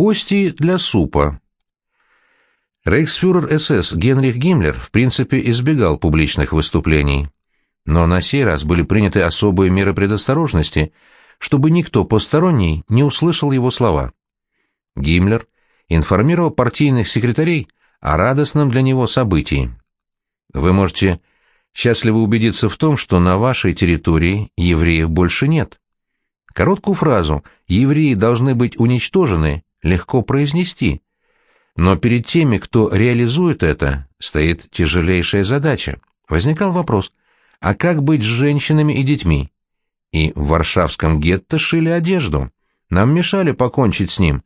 Кости для супа. Рейхсфюрер СС Генрих Гиммлер в принципе избегал публичных выступлений. Но на сей раз были приняты особые меры предосторожности, чтобы никто посторонний не услышал его слова. Гиммлер информировал партийных секретарей о радостном для него событии. Вы можете счастливо убедиться в том, что на вашей территории евреев больше нет. Короткую фразу «евреи должны быть уничтожены» легко произнести, но перед теми, кто реализует это, стоит тяжелейшая задача. Возникал вопрос, а как быть с женщинами и детьми? И в варшавском гетто шили одежду. Нам мешали покончить с ним.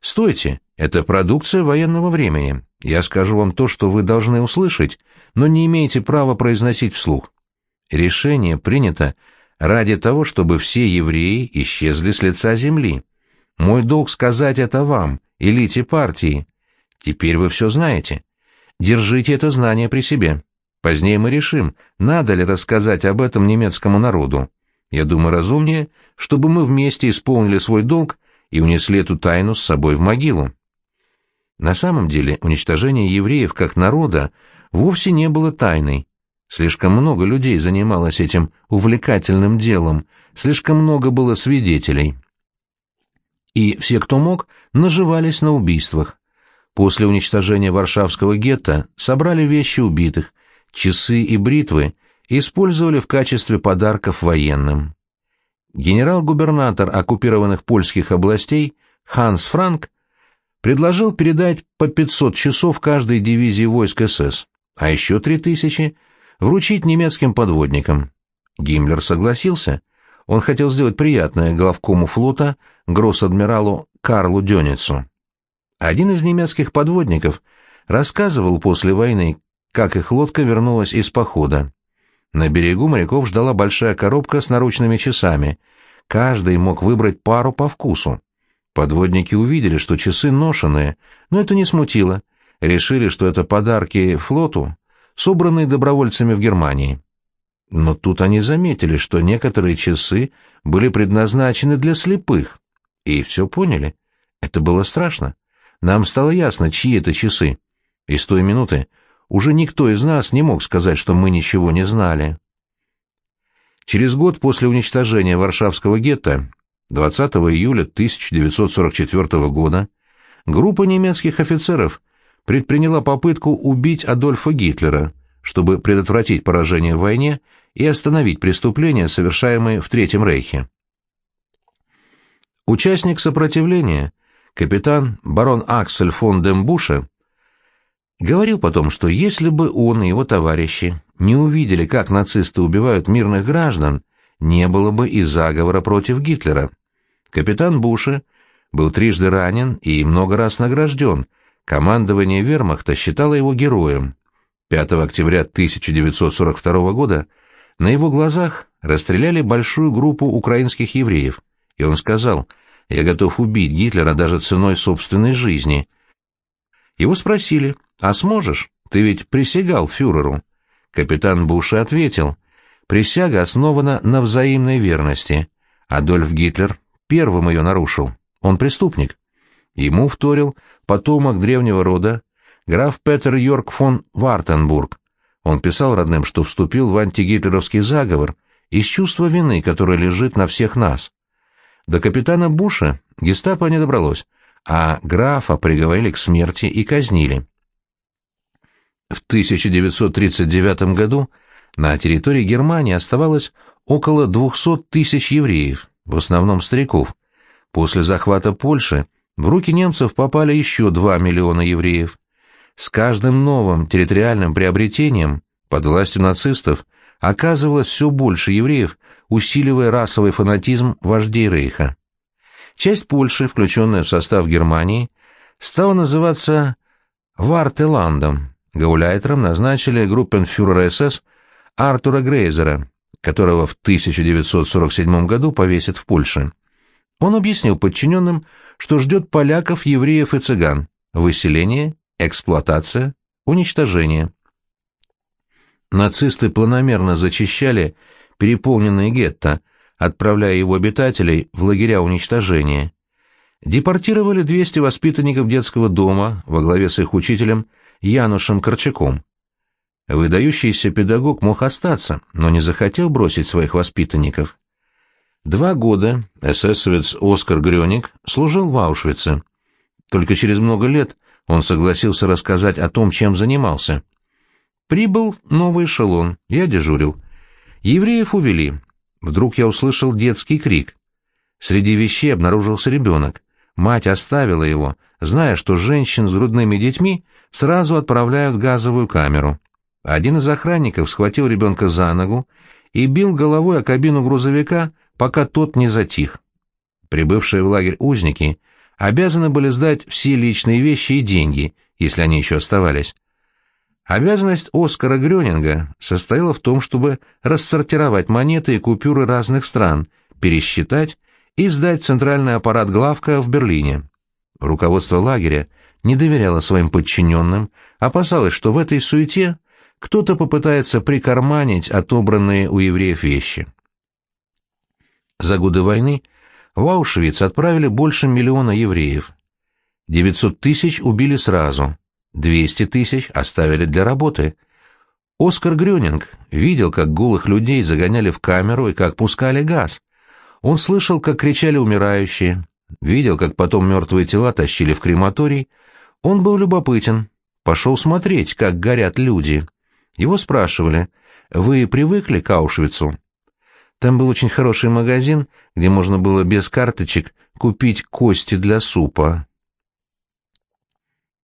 Стойте, это продукция военного времени. Я скажу вам то, что вы должны услышать, но не имеете права произносить вслух. Решение принято ради того, чтобы все евреи исчезли с лица земли. Мой долг сказать это вам, элите партии. Теперь вы все знаете. Держите это знание при себе. Позднее мы решим, надо ли рассказать об этом немецкому народу. Я думаю, разумнее, чтобы мы вместе исполнили свой долг и унесли эту тайну с собой в могилу. На самом деле уничтожение евреев как народа вовсе не было тайной. Слишком много людей занималось этим увлекательным делом, слишком много было свидетелей. И все, кто мог, наживались на убийствах. После уничтожения Варшавского гетто собрали вещи убитых, часы и бритвы использовали в качестве подарков военным. Генерал-губернатор оккупированных польских областей Ханс Франк предложил передать по 500 часов каждой дивизии войск СС, а еще 3000 вручить немецким подводникам. Гиммлер согласился. Он хотел сделать приятное главкому флота гросс-адмиралу Карлу Дёницу. Один из немецких подводников рассказывал после войны, как их лодка вернулась из похода. На берегу моряков ждала большая коробка с наручными часами. Каждый мог выбрать пару по вкусу. Подводники увидели, что часы ношеные, но это не смутило. Решили, что это подарки флоту, собранные добровольцами в Германии. Но тут они заметили, что некоторые часы были предназначены для слепых. И все поняли. Это было страшно. Нам стало ясно, чьи это часы. И с той минуты уже никто из нас не мог сказать, что мы ничего не знали. Через год после уничтожения Варшавского гетто, 20 июля 1944 года, группа немецких офицеров предприняла попытку убить Адольфа Гитлера, чтобы предотвратить поражение в войне и остановить преступления, совершаемые в Третьем Рейхе. Участник сопротивления, капитан барон Аксель фон Дембуше, Говорил потом, что если бы он и его товарищи не увидели, как нацисты убивают мирных граждан, не было бы и заговора против Гитлера. Капитан Буша был трижды ранен и много раз награжден. Командование вермахта считало его героем. 5 октября 1942 года на его глазах расстреляли большую группу украинских евреев, и он сказал «Я готов убить Гитлера даже ценой собственной жизни». Его спросили «А сможешь? Ты ведь присягал фюреру». Капитан Буша ответил, «Присяга основана на взаимной верности. Адольф Гитлер первым ее нарушил. Он преступник». Ему вторил потомок древнего рода, граф Петер Йорк фон Вартенбург. Он писал родным, что вступил в антигитлеровский заговор из чувства вины, которое лежит на всех нас. До капитана Буша гестапо не добралось, а графа приговорили к смерти и казнили. В 1939 году на территории Германии оставалось около 200 тысяч евреев, в основном стариков. После захвата Польши в руки немцев попали еще 2 миллиона евреев. С каждым новым территориальным приобретением под властью нацистов оказывалось все больше евреев, усиливая расовый фанатизм вождей Рейха. Часть Польши, включенная в состав Германии, стала называться Вартеландом, Гауляйтером назначили группенфюрера СС Артура Грейзера, которого в 1947 году повесят в Польше. Он объяснил подчиненным, что ждет поляков, евреев и цыган, выселение, эксплуатация, уничтожение. Нацисты планомерно зачищали переполненные гетто, отправляя его обитателей в лагеря уничтожения. депортировали 200 воспитанников детского дома во главе с их учителем Янушем Корчаком. Выдающийся педагог мог остаться, но не захотел бросить своих воспитанников. Два года эсэсовец Оскар Грёник служил в Аушвице. Только через много лет он согласился рассказать о том, чем занимался. Прибыл новый эшелон, я дежурил. Евреев увели. Вдруг я услышал детский крик. Среди вещей обнаружился ребенок. Мать оставила его, зная, что женщин с грудными детьми сразу отправляют в газовую камеру. Один из охранников схватил ребенка за ногу и бил головой о кабину грузовика, пока тот не затих. Прибывшие в лагерь узники обязаны были сдать все личные вещи и деньги, если они еще оставались. Обязанность Оскара Грёнинга состояла в том, чтобы рассортировать монеты и купюры разных стран, пересчитать и сдать центральный аппарат главка в Берлине. Руководство лагеря не доверяло своим подчиненным, опасалось, что в этой суете кто-то попытается прикарманить отобранные у евреев вещи. За годы войны в Аушвиц отправили больше миллиона евреев. 900 тысяч убили сразу, 200 тысяч оставили для работы. Оскар Грёнинг видел, как голых людей загоняли в камеру и как пускали газ. Он слышал, как кричали умирающие, видел, как потом мертвые тела тащили в крематорий. Он был любопытен, пошел смотреть, как горят люди. Его спрашивали, «Вы привыкли к Аушвицу?» Там был очень хороший магазин, где можно было без карточек купить кости для супа.